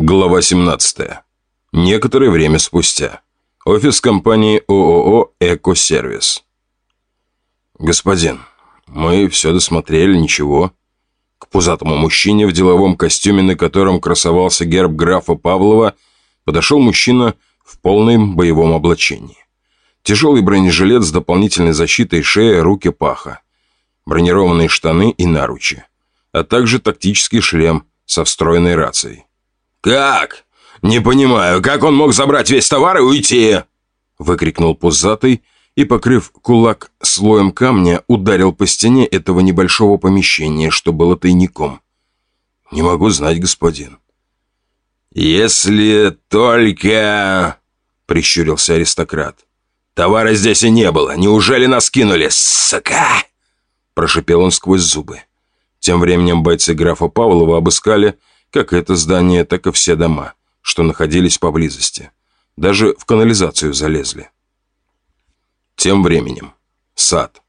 Глава 17. Некоторое время спустя. Офис компании ООО «Экосервис». «Господин, мы все досмотрели, ничего». К пузатому мужчине в деловом костюме, на котором красовался герб графа Павлова, подошел мужчина в полном боевом облачении. Тяжелый бронежилет с дополнительной защитой шеи, руки, паха. Бронированные штаны и наручи. А также тактический шлем со встроенной рацией. «Как? Не понимаю, как он мог забрать весь товар и уйти?» Выкрикнул пузатый и, покрыв кулак слоем камня, ударил по стене этого небольшого помещения, что было тайником. «Не могу знать, господин». «Если только...» — прищурился аристократ. «Товара здесь и не было. Неужели нас кинули, сука?» Прошипел он сквозь зубы. Тем временем бойцы графа Павлова обыскали как это здание, так и все дома, что находились поблизости. Даже в канализацию залезли. Тем временем. Сад.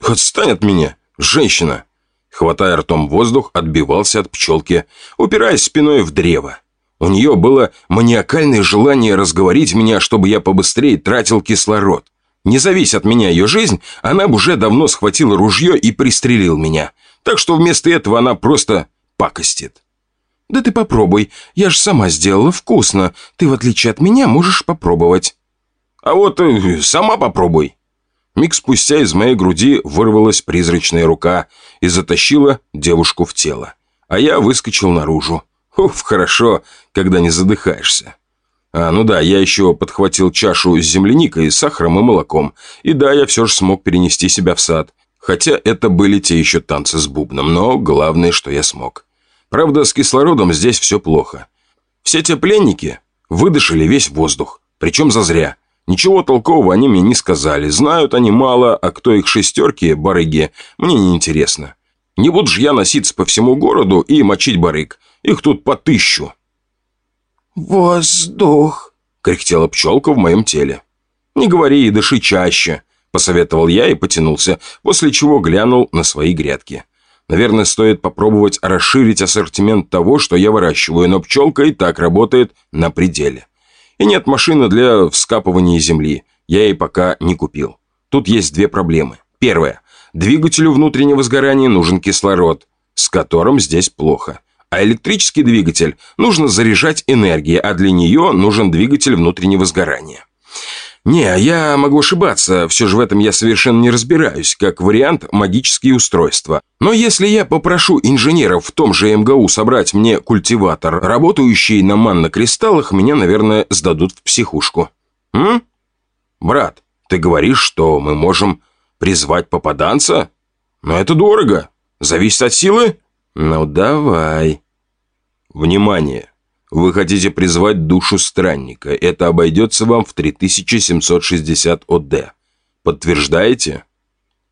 «Отстань от меня, женщина!» Хватая ртом воздух, отбивался от пчелки, упираясь спиной в древо. У нее было маниакальное желание разговорить меня, чтобы я побыстрее тратил кислород. Не завись от меня ее жизнь, она бы уже давно схватила ружье и пристрелил меня. Так что вместо этого она просто пакостит. «Да ты попробуй. Я же сама сделала вкусно. Ты, в отличие от меня, можешь попробовать». «А вот э, сама попробуй». Миг спустя из моей груди вырвалась призрачная рука и затащила девушку в тело. А я выскочил наружу. Уф, хорошо, когда не задыхаешься. А, ну да, я еще подхватил чашу с земляникой, сахаром и молоком. И да, я все же смог перенести себя в сад. Хотя это были те еще танцы с бубном, но главное, что я смог. Правда, с кислородом здесь все плохо. Все те пленники выдышали весь воздух, причем зазря. Ничего толкового они мне не сказали. Знают они мало, а кто их шестерки, барыги, мне не интересно. Не буду же я носиться по всему городу и мочить барыг. Их тут по тысячу. «Воздух!» — кряхтела пчелка в моем теле. «Не говори и дыши чаще», — посоветовал я и потянулся, после чего глянул на свои грядки. Наверное, стоит попробовать расширить ассортимент того, что я выращиваю, но пчелка и так работает на пределе. И нет машины для вскапывания земли. Я ей пока не купил. Тут есть две проблемы. Первая. Двигателю внутреннего сгорания нужен кислород, с которым здесь плохо. А электрический двигатель нужно заряжать энергией, а для нее нужен двигатель внутреннего сгорания. Не, я могу ошибаться, все же в этом я совершенно не разбираюсь, как вариант магические устройства. Но если я попрошу инженеров в том же МГУ собрать мне культиватор, работающий на маннокристаллах, меня, наверное, сдадут в психушку. М? Брат, ты говоришь, что мы можем призвать попаданца? Но это дорого. Зависит от силы? Ну, давай. Внимание! Вы хотите призвать душу странника. Это обойдется вам в 3760 ОД. Подтверждаете?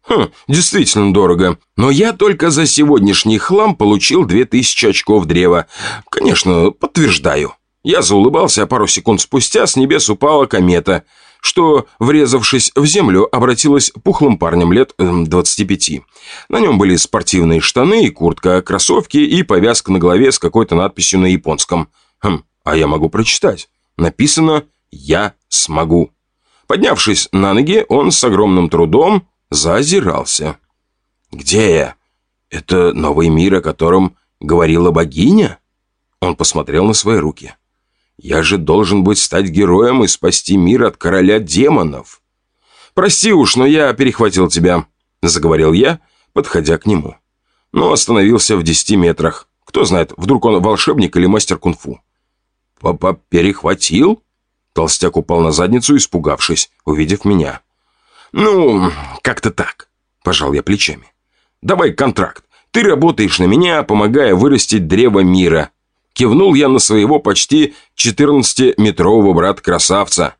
Хм, действительно дорого. Но я только за сегодняшний хлам получил 2000 очков древа. Конечно, подтверждаю. Я заулыбался, а пару секунд спустя с небес упала комета, что, врезавшись в землю, обратилась пухлым парнем лет 25. Эм, на нем были спортивные штаны и куртка, кроссовки и повязка на голове с какой-то надписью на японском – Хм, а я могу прочитать. Написано «Я смогу». Поднявшись на ноги, он с огромным трудом зазирался. «Где я? Это новый мир, о котором говорила богиня?» Он посмотрел на свои руки. «Я же должен быть стать героем и спасти мир от короля демонов». «Прости уж, но я перехватил тебя», — заговорил я, подходя к нему. Но остановился в десяти метрах. Кто знает, вдруг он волшебник или мастер кунг-фу. «Папа перехватил?» Толстяк упал на задницу, испугавшись, увидев меня. «Ну, как-то так», – пожал я плечами. «Давай контракт. Ты работаешь на меня, помогая вырастить древо мира». Кивнул я на своего почти 14-метрового брата-красавца.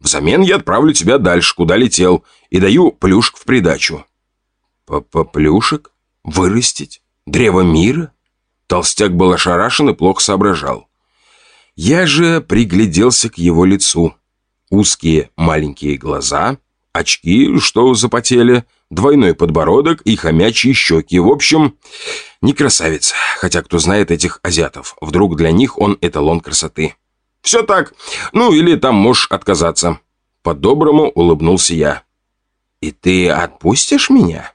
«Взамен я отправлю тебя дальше, куда летел, и даю плюшек в придачу». «Папа плюшек? Вырастить? Древо мира?» Толстяк был ошарашен и плохо соображал. Я же пригляделся к его лицу. Узкие маленькие глаза, очки, что запотели, двойной подбородок и хомячьи щеки. В общем, не красавец. Хотя кто знает этих азиатов. Вдруг для них он эталон красоты. Все так. Ну, или там можешь отказаться. По-доброму улыбнулся я. «И ты отпустишь меня?»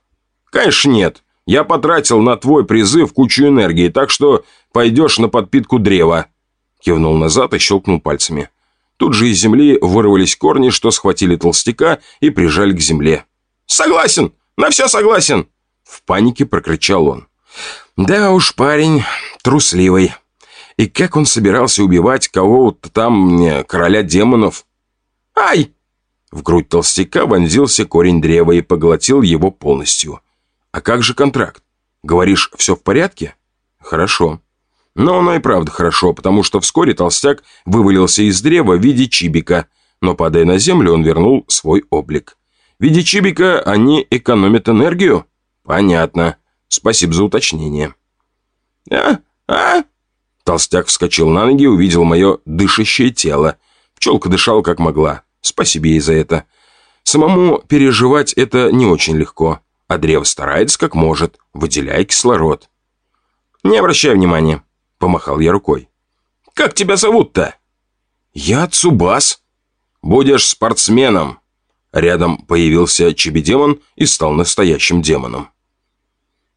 «Конечно нет. Я потратил на твой призыв кучу энергии, так что пойдешь на подпитку древа». Кивнул назад и щелкнул пальцами. Тут же из земли вырвались корни, что схватили толстяка и прижали к земле. «Согласен! На все согласен!» В панике прокричал он. «Да уж, парень, трусливый. И как он собирался убивать кого-то там, короля демонов?» «Ай!» В грудь толстяка вонзился корень древа и поглотил его полностью. «А как же контракт? Говоришь, все в порядке?» «Хорошо». Но оно и правда хорошо, потому что вскоре толстяк вывалился из древа в виде чибика, но, падая на землю, он вернул свой облик. В виде чибика они экономят энергию? Понятно. Спасибо за уточнение. «А? А?» Толстяк вскочил на ноги и увидел мое дышащее тело. Пчелка дышала как могла. Спасибо ей за это. Самому переживать это не очень легко, а древо старается как может, выделяя кислород. «Не обращай внимания», — помахал я рукой. «Как тебя зовут-то?» «Я Цубас». «Будешь спортсменом». Рядом появился чиби-демон и стал настоящим демоном.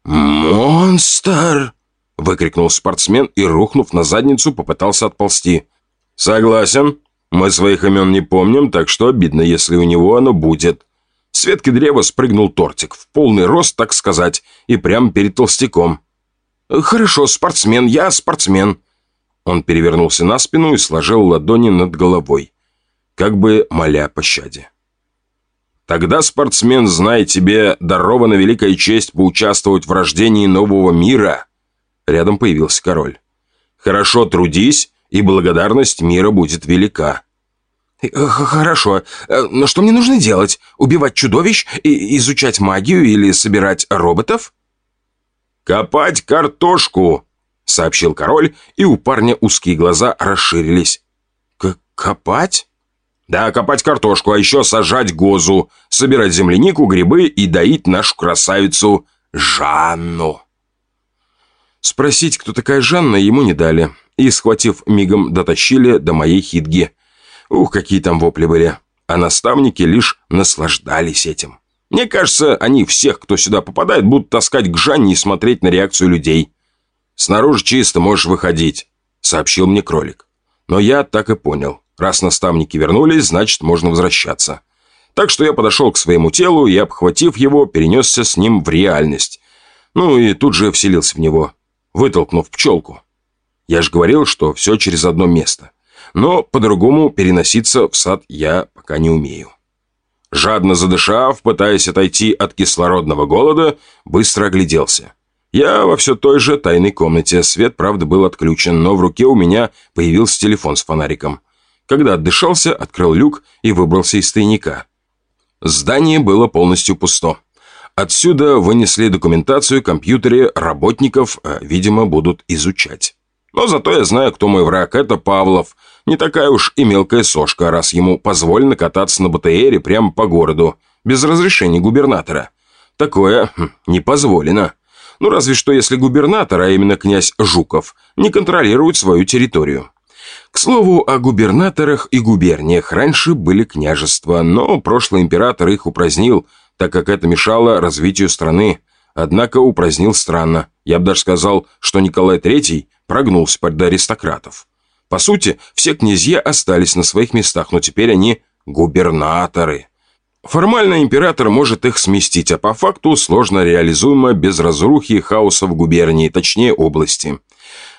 «Монстр!» — выкрикнул спортсмен и, рухнув на задницу, попытался отползти. «Согласен», мы своих имен не помним, так что обидно, если у него оно будет. С ветки древа спрыгнул тортик, в полный рост, так сказать, и прямо перед толстяком. «Хорошо, спортсмен, я спортсмен». Он перевернулся на спину и сложил ладони над головой, как бы моля пощаде. «Тогда, спортсмен, знай, тебе дарована великая честь поучаствовать в рождении нового мира». Рядом появился король. «Хорошо трудись, и благодарность мира будет велика». Э, «Хорошо. Э, но что мне нужно делать? Убивать чудовищ? И изучать магию или собирать роботов?» «Копать картошку!» — сообщил король, и у парня узкие глаза расширились. К «Копать?» «Да, копать картошку, а еще сажать гозу, собирать землянику, грибы и доить нашу красавицу Жанну». Спросить, кто такая Жанна, ему не дали и, схватив мигом, дотащили до моей хитги. Ух, какие там вопли были. А наставники лишь наслаждались этим. Мне кажется, они всех, кто сюда попадает, будут таскать к Жанне и смотреть на реакцию людей. «Снаружи чисто, можешь выходить», — сообщил мне кролик. Но я так и понял. Раз наставники вернулись, значит, можно возвращаться. Так что я подошел к своему телу и, обхватив его, перенесся с ним в реальность. Ну и тут же вселился в него, вытолкнув пчелку. Я же говорил, что все через одно место. Но по-другому переноситься в сад я пока не умею. Жадно задышав, пытаясь отойти от кислородного голода, быстро огляделся. Я во все той же тайной комнате. Свет, правда, был отключен, но в руке у меня появился телефон с фонариком. Когда отдышался, открыл люк и выбрался из тайника. Здание было полностью пусто. Отсюда вынесли документацию, компьютеры, работников, э, видимо, будут изучать. Но зато я знаю, кто мой враг. Это Павлов. Не такая уж и мелкая сошка, раз ему позволено кататься на БТРе прямо по городу, без разрешения губернатора. Такое хм, не позволено. Ну, разве что если губернатор, а именно князь Жуков, не контролирует свою территорию. К слову, о губернаторах и губерниях раньше были княжества, но прошлый император их упразднил, так как это мешало развитию страны. Однако упразднил странно. Я бы даже сказал, что Николай III прогнулся под аристократов. По сути, все князья остались на своих местах, но теперь они губернаторы. Формально император может их сместить, а по факту сложно реализуемо без разрухи и хаоса в губернии, точнее области.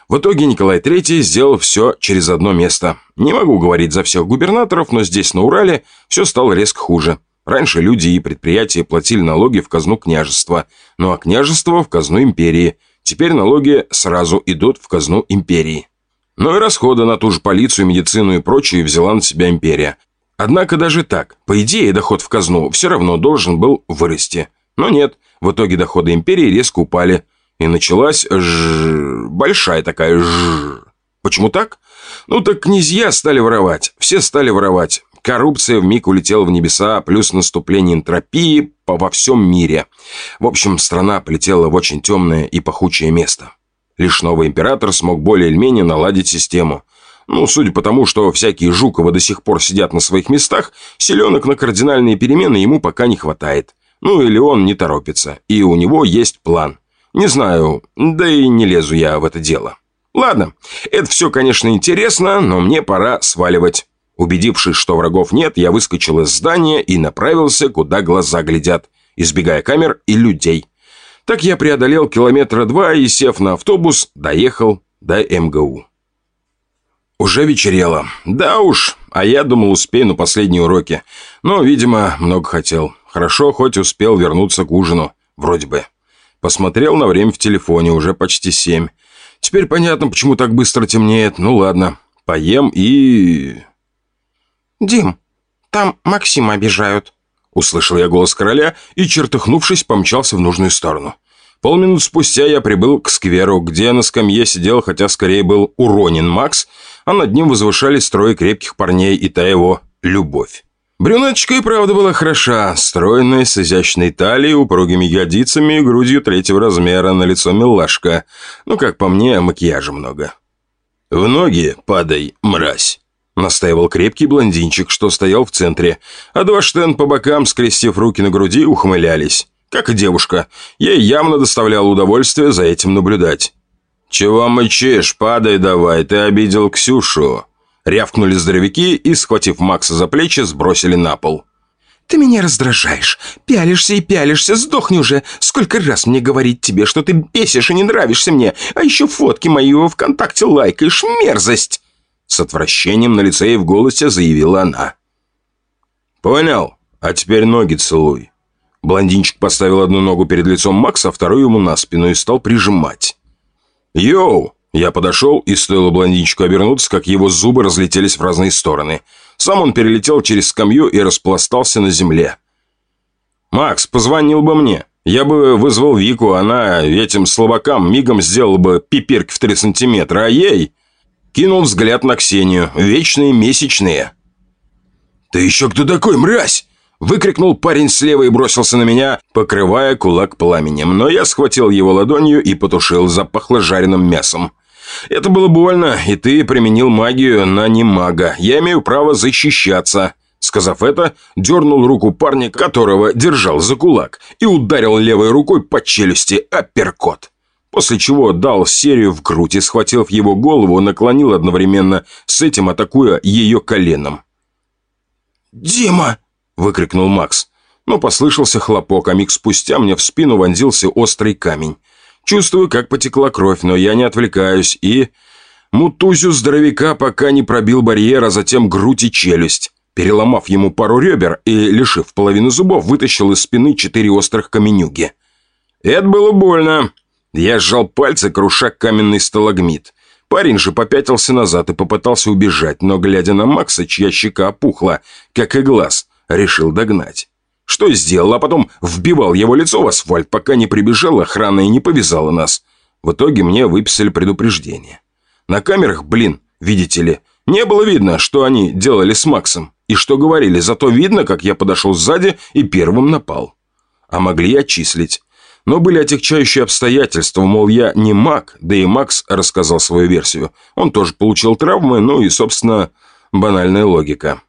В итоге Николай III сделал все через одно место. Не могу говорить за всех губернаторов, но здесь, на Урале, все стало резко хуже. Раньше люди и предприятия платили налоги в казну княжества, ну а княжество в казну империи – Теперь налоги сразу идут в казну империи. Но и расходы на ту же полицию, медицину и прочее взяла на себя империя. Однако даже так, по идее, доход в казну все равно должен был вырасти. Но нет, в итоге доходы империи резко упали. И началась ж... большая такая ж... Почему так? Ну так князья стали воровать, все стали воровать. Коррупция вмиг улетела в небеса, плюс наступление энтропии по во всем мире. В общем, страна полетела в очень темное и пахучее место. Лишь новый император смог более или менее наладить систему. Ну, судя по тому, что всякие Жуковы до сих пор сидят на своих местах, селенок на кардинальные перемены ему пока не хватает. Ну, или он не торопится, и у него есть план. Не знаю, да и не лезу я в это дело. Ладно, это все, конечно, интересно, но мне пора сваливать. Убедившись, что врагов нет, я выскочил из здания и направился, куда глаза глядят, избегая камер и людей. Так я преодолел километра два и, сев на автобус, доехал до МГУ. Уже вечерело. Да уж, а я думал, успею на последние уроки. Но, видимо, много хотел. Хорошо, хоть успел вернуться к ужину. Вроде бы. Посмотрел на время в телефоне, уже почти семь. Теперь понятно, почему так быстро темнеет. Ну ладно, поем и... «Дим, там Максима обижают», — услышал я голос короля и, чертыхнувшись, помчался в нужную сторону. Полминут спустя я прибыл к скверу, где на скамье сидел, хотя скорее был уронен Макс, а над ним возвышались трое крепких парней и та его любовь. Брюнеточка и правда была хороша, стройная, с изящной талией, упругими ягодицами и грудью третьего размера, на лицо милашка. Ну, как по мне, макияжа много. «В ноги падай, мразь!» Настаивал крепкий блондинчик, что стоял в центре, а два штен по бокам, скрестив руки на груди, ухмылялись. Как и девушка. Ей явно доставляло удовольствие за этим наблюдать. «Чего мычишь? Падай давай, ты обидел Ксюшу!» Рявкнули здоровяки и, схватив Макса за плечи, сбросили на пол. «Ты меня раздражаешь. Пялишься и пялишься. Сдохни уже. Сколько раз мне говорить тебе, что ты бесишь и не нравишься мне, а еще фотки мои во ВКонтакте лайкаешь. Мерзость!» С отвращением на лице и в голосе заявила она. «Понял. А теперь ноги целуй». Блондинчик поставил одну ногу перед лицом Макса, а вторую ему на спину и стал прижимать. «Йоу!» Я подошел, и стоило блондинчику обернуться, как его зубы разлетелись в разные стороны. Сам он перелетел через скамью и распластался на земле. «Макс, позвонил бы мне. Я бы вызвал Вику, она этим слабакам мигом сделала бы пиперки в три сантиметра, а ей...» Кинул взгляд на Ксению. Вечные месячные. «Ты еще кто такой, мразь?» Выкрикнул парень слева и бросился на меня, покрывая кулак пламенем. Но я схватил его ладонью и потушил, запахло жареным мясом. Это было больно, и ты применил магию на немага. Я имею право защищаться. Сказав это, дернул руку парня, которого держал за кулак, и ударил левой рукой по челюсти апперкот после чего дал серию в грудь и, схватив его голову, наклонил одновременно с этим, атакуя ее коленом. «Дима!» – выкрикнул Макс. Но послышался хлопок, а миг спустя мне в спину вонзился острый камень. Чувствую, как потекла кровь, но я не отвлекаюсь и... Мутузю здоровяка пока не пробил барьер, а затем грудь и челюсть. Переломав ему пару ребер и, лишив половину зубов, вытащил из спины четыре острых каменюги. Это было больно. Я сжал пальцы, круша каменный сталагмит. Парень же попятился назад и попытался убежать, но, глядя на Макса, чья щека опухла, как и глаз, решил догнать. Что сделал, а потом вбивал его лицо в асфальт, пока не прибежала охрана и не повязала нас. В итоге мне выписали предупреждение. На камерах, блин, видите ли, не было видно, что они делали с Максом и что говорили, зато видно, как я подошел сзади и первым напал. А могли отчислить. Но были отягчающие обстоятельства, мол, я не маг, да и Макс рассказал свою версию. Он тоже получил травмы, ну и, собственно, банальная логика.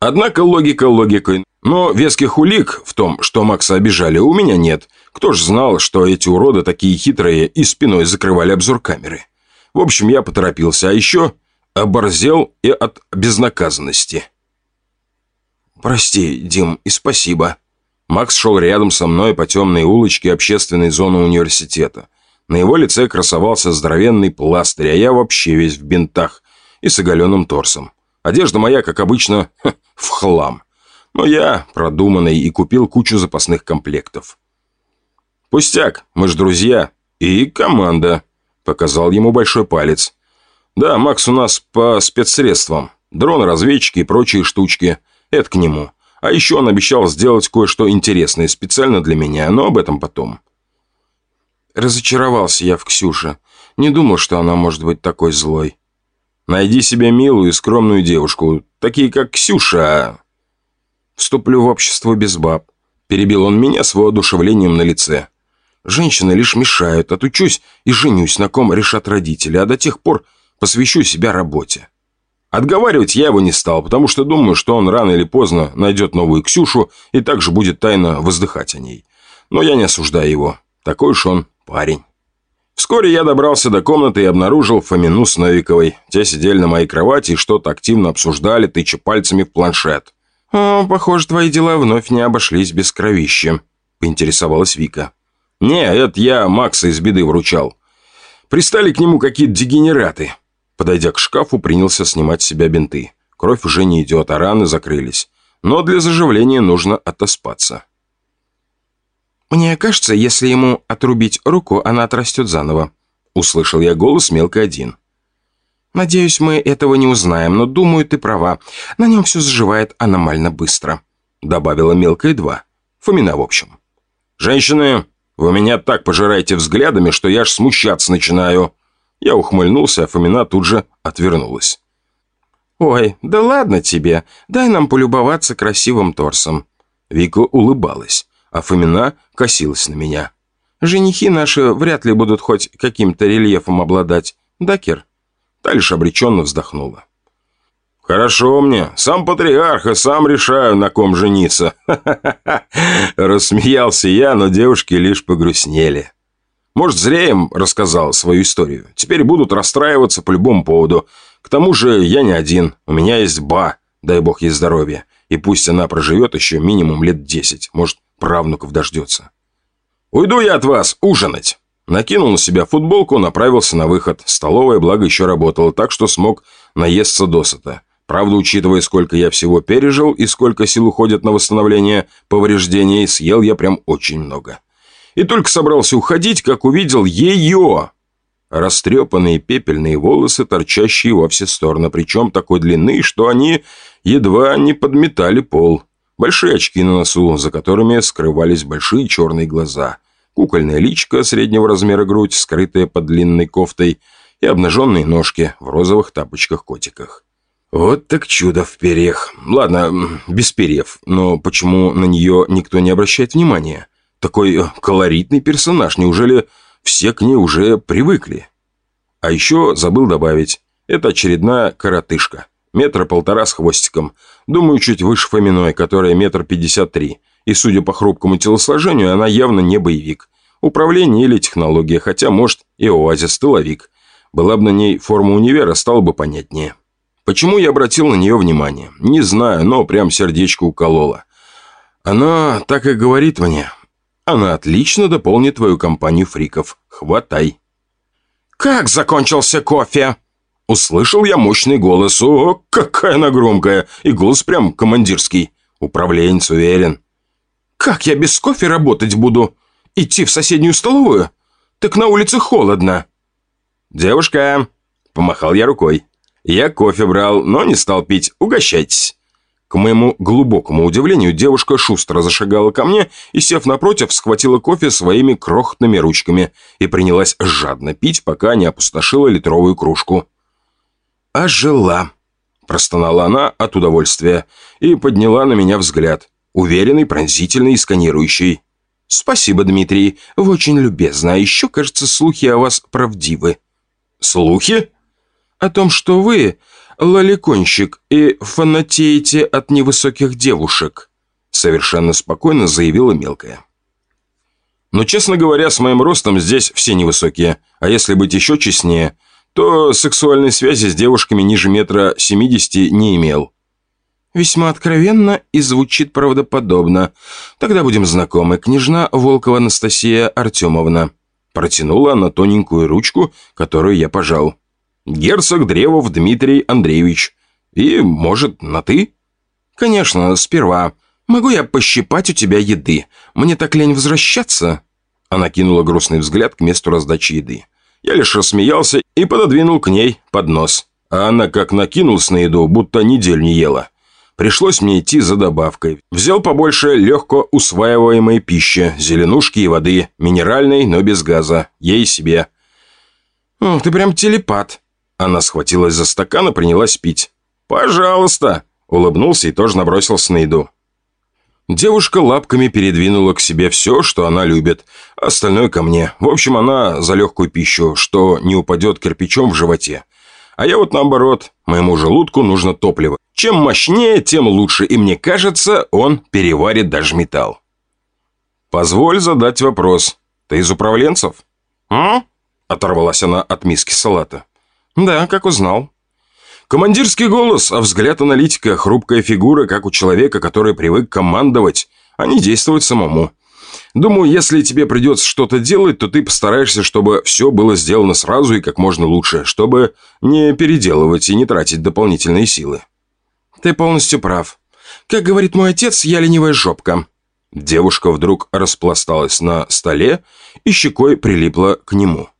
Однако логика логикой, но веских улик в том, что Макса обижали, у меня нет. Кто ж знал, что эти уроды такие хитрые и спиной закрывали обзор камеры. В общем, я поторопился, а еще оборзел и от безнаказанности. «Прости, Дим, и спасибо», Макс шел рядом со мной по темной улочке общественной зоны университета. На его лице красовался здоровенный пластырь, а я вообще весь в бинтах и с оголенным торсом. Одежда моя, как обычно, в хлам. Но я продуманный и купил кучу запасных комплектов. «Пустяк, мы ж друзья. И команда», — показал ему большой палец. «Да, Макс у нас по спецсредствам. Дрон, разведчики и прочие штучки. Это к нему. А еще он обещал сделать кое-что интересное специально для меня, но об этом потом. Разочаровался я в Ксюше. Не думал, что она может быть такой злой. Найди себе милую и скромную девушку, такие как Ксюша. Вступлю в общество без баб. Перебил он меня с воодушевлением на лице. Женщины лишь мешают, отучусь и женюсь, на ком решат родители, а до тех пор посвящу себя работе. Отговаривать я его не стал, потому что думаю, что он рано или поздно найдет новую Ксюшу и также будет тайно воздыхать о ней. Но я не осуждаю его. Такой уж он парень. Вскоре я добрался до комнаты и обнаружил Фомину с Новиковой. Те сидели на моей кровати и что-то активно обсуждали, тыча пальцами в планшет. «О, похоже, твои дела вновь не обошлись без кровища», — поинтересовалась Вика. «Не, это я Макса из беды вручал. Пристали к нему какие-то дегенераты». Подойдя к шкафу, принялся снимать с себя бинты. Кровь уже не идет, а раны закрылись. Но для заживления нужно отоспаться. «Мне кажется, если ему отрубить руку, она отрастет заново», — услышал я голос мелко один. «Надеюсь, мы этого не узнаем, но, думаю, ты права. На нем все заживает аномально быстро», — добавила мелкая два. Фомина в общем. «Женщины, вы меня так пожираете взглядами, что я аж смущаться начинаю». Я ухмыльнулся, а Фомина тут же отвернулась. «Ой, да ладно тебе. Дай нам полюбоваться красивым торсом». Вика улыбалась а Фомина косилась на меня. «Женихи наши вряд ли будут хоть каким-то рельефом обладать. Да, Кир?» Та обреченно вздохнула. «Хорошо мне. Сам патриарх, и сам решаю, на ком жениться». Рассмеялся я, но девушки лишь погрустнели. Может, зря им рассказал свою историю. Теперь будут расстраиваться по любому поводу. К тому же я не один. У меня есть ба, дай бог ей здоровья. И пусть она проживет еще минимум лет десять. Может, правнуков дождется. «Уйду я от вас ужинать!» Накинул на себя футболку, направился на выход. Столовая, благо, еще работала, так что смог наесться досыта. Правда, учитывая, сколько я всего пережил и сколько сил уходит на восстановление повреждений, съел я прям очень много. И только собрался уходить, как увидел ее. Растрепанные пепельные волосы, торчащие во все стороны, причем такой длины, что они едва не подметали пол. Большие очки на носу, за которыми скрывались большие черные глаза. Кукольная личка среднего размера грудь, скрытая под длинной кофтой, и обнаженные ножки в розовых тапочках-котиках. Вот так чудо в перьях. Ладно, без перьев, но почему на нее никто не обращает внимания? Такой э, колоритный персонаж, неужели все к ней уже привыкли? А еще забыл добавить, это очередная коротышка. Метра полтора с хвостиком. Думаю, чуть выше Фоминой, которая метр пятьдесят три. И, судя по хрупкому телосложению, она явно не боевик. Управление или технология, хотя, может, и оазис тыловик. Была бы на ней форма универа, стало бы понятнее. Почему я обратил на нее внимание? Не знаю, но прям сердечко укололо. Она так и говорит мне. Она отлично дополнит твою компанию фриков. Хватай. «Как закончился кофе?» Услышал я мощный голос. О, какая она громкая! И голос прям командирский. Управленец уверен. «Как я без кофе работать буду? Идти в соседнюю столовую? Так на улице холодно». «Девушка!» – помахал я рукой. «Я кофе брал, но не стал пить. Угощайтесь». К моему глубокому удивлению, девушка шустро зашагала ко мне и, сев напротив, схватила кофе своими крохотными ручками и принялась жадно пить, пока не опустошила литровую кружку ожила!» Простонала она от удовольствия и подняла на меня взгляд, уверенный, пронзительный и сканирующий. «Спасибо, Дмитрий, вы очень любезны, а еще, кажется, слухи о вас правдивы». «Слухи?» «О том, что вы лоликонщик и фанатеете от невысоких девушек», совершенно спокойно заявила мелкая. «Но, честно говоря, с моим ростом здесь все невысокие, а если быть еще честнее – то сексуальной связи с девушками ниже метра семидесяти не имел. Весьма откровенно и звучит правдоподобно. Тогда будем знакомы. Княжна Волкова Анастасия Артемовна. Протянула она тоненькую ручку, которую я пожал. Герцог Древов Дмитрий Андреевич. И, может, на «ты»? Конечно, сперва. Могу я пощипать у тебя еды? Мне так лень возвращаться? Она кинула грустный взгляд к месту раздачи еды. Я лишь рассмеялся и пододвинул к ней поднос. А она как накинулась на еду, будто неделю не ела. Пришлось мне идти за добавкой. Взял побольше легко усваиваемой пищи, зеленушки и воды, минеральной, но без газа, ей себе. «О, ты прям телепат». Она схватилась за стакан и принялась пить. «Пожалуйста!» — улыбнулся и тоже набросился на еду. Девушка лапками передвинула к себе все, что она любит, остальное ко мне. В общем, она за легкую пищу, что не упадет кирпичом в животе. А я вот наоборот, моему желудку нужно топливо. Чем мощнее, тем лучше, и мне кажется, он переварит даже металл. «Позволь задать вопрос. Ты из управленцев?» «А?» – оторвалась она от миски салата. «Да, как узнал». Командирский голос, а взгляд аналитика, хрупкая фигура, как у человека, который привык командовать, а не действовать самому. Думаю, если тебе придется что-то делать, то ты постараешься, чтобы все было сделано сразу и как можно лучше, чтобы не переделывать и не тратить дополнительные силы. Ты полностью прав. Как говорит мой отец, я ленивая жопка. Девушка вдруг распласталась на столе и щекой прилипла к нему.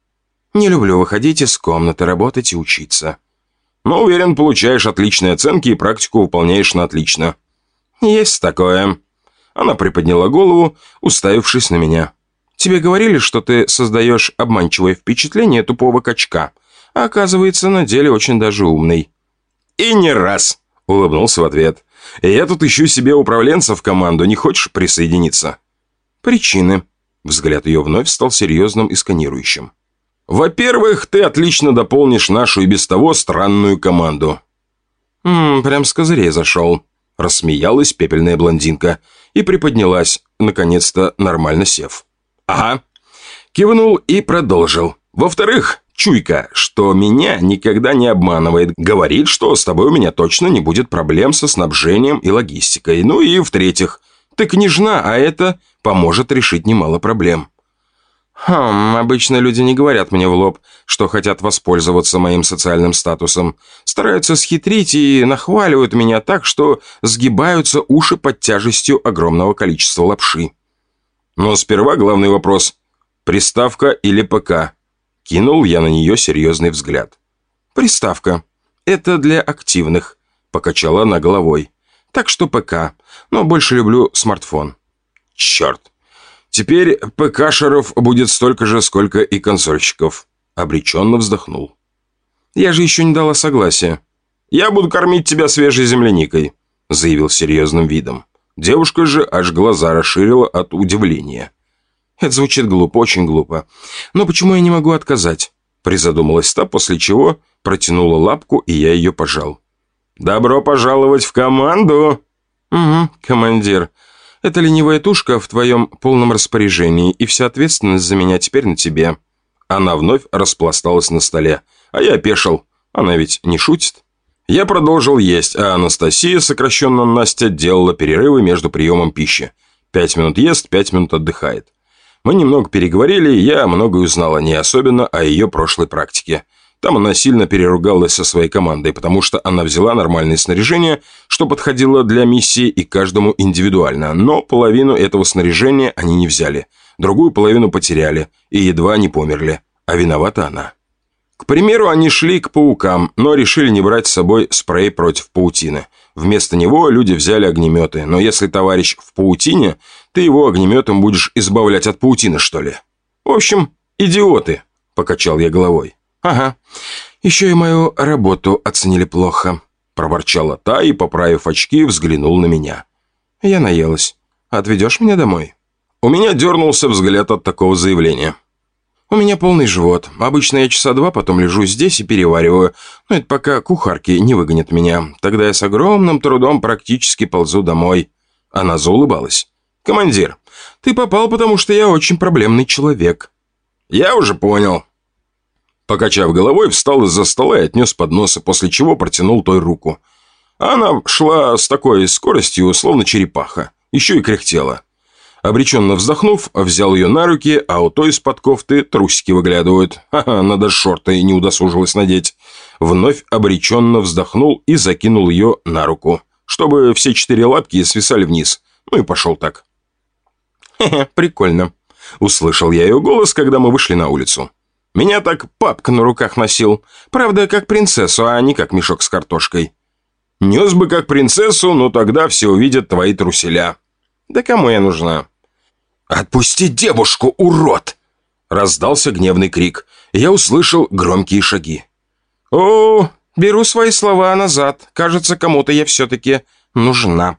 Не люблю выходить из комнаты, работать и учиться. Но уверен, получаешь отличные оценки и практику выполняешь на отлично. Есть такое. Она приподняла голову, уставившись на меня. Тебе говорили, что ты создаешь обманчивое впечатление тупого качка, а оказывается, на деле очень даже умный. И не раз, улыбнулся в ответ. Я тут ищу себе управленца в команду, не хочешь присоединиться? Причины. Взгляд ее вновь стал серьезным и сканирующим. Во-первых, ты отлично дополнишь нашу и без того странную команду». «Ммм, прям с козырей зашел», – рассмеялась пепельная блондинка и приподнялась, наконец-то нормально сев. «Ага». Кивнул и продолжил. «Во-вторых, чуйка, что меня никогда не обманывает, говорит, что с тобой у меня точно не будет проблем со снабжением и логистикой. Ну и в-третьих, ты княжна, а это поможет решить немало проблем». «Хм, обычно люди не говорят мне в лоб, что хотят воспользоваться моим социальным статусом. Стараются схитрить и нахваливают меня так, что сгибаются уши под тяжестью огромного количества лапши. Но сперва главный вопрос. Приставка или ПК?» Кинул я на нее серьезный взгляд. «Приставка. Это для активных», – покачала она головой. «Так что ПК, но больше люблю смартфон». «Черт, Теперь ПКшеров будет столько же, сколько и консольщиков. Обреченно вздохнул. Я же еще не дала согласия. Я буду кормить тебя свежей земляникой, заявил серьезным видом. Девушка же аж глаза расширила от удивления. Это звучит глупо, очень глупо. Но почему я не могу отказать? Призадумалась та, после чего протянула лапку, и я ее пожал. «Добро пожаловать в команду!» «Угу, командир. Эта ленивая тушка в твоем полном распоряжении, и вся ответственность за меня теперь на тебе». Она вновь распласталась на столе, а я опешил. Она ведь не шутит. Я продолжил есть, а Анастасия, сокращенно Настя, делала перерывы между приемом пищи. Пять минут ест, пять минут отдыхает. Мы немного переговорили, я многое узнал о ней, особенно о ее прошлой практике. Там она сильно переругалась со своей командой, потому что она взяла нормальное снаряжение, что подходило для миссии и каждому индивидуально, но половину этого снаряжения они не взяли, другую половину потеряли и едва не померли, а виновата она. К примеру, они шли к паукам, но решили не брать с собой спрей против паутины. Вместо него люди взяли огнеметы, но если товарищ в паутине, ты его огнеметом будешь избавлять от паутины, что ли? В общем, идиоты, покачал я головой. «Ага, еще и мою работу оценили плохо», – проворчала та и, поправив очки, взглянул на меня. «Я наелась. Отведешь меня домой?» У меня дернулся взгляд от такого заявления. «У меня полный живот. Обычно я часа два потом лежу здесь и перевариваю. Но это пока кухарки не выгонят меня. Тогда я с огромным трудом практически ползу домой». Она заулыбалась. «Командир, ты попал, потому что я очень проблемный человек». «Я уже понял», Покачав головой, встал из-за стола и отнес подносы, после чего протянул той руку. Она шла с такой скоростью, словно черепаха. Еще и кряхтела. Обреченно вздохнув, взял ее на руки, а у той из-под кофты трусики выглядывают. Ха-ха, она даже шорты не удосужилась надеть. Вновь обреченно вздохнул и закинул ее на руку, чтобы все четыре лапки свисали вниз. Ну и пошел так. «Хе-хе, прикольно», — услышал я ее голос, когда мы вышли на улицу. Меня так папка на руках носил. Правда, как принцессу, а не как мешок с картошкой. Нес бы как принцессу, но тогда все увидят твои труселя. Да кому я нужна? «Отпусти девушку, урод!» Раздался гневный крик. Я услышал громкие шаги. «О, беру свои слова назад. Кажется, кому-то я все-таки нужна».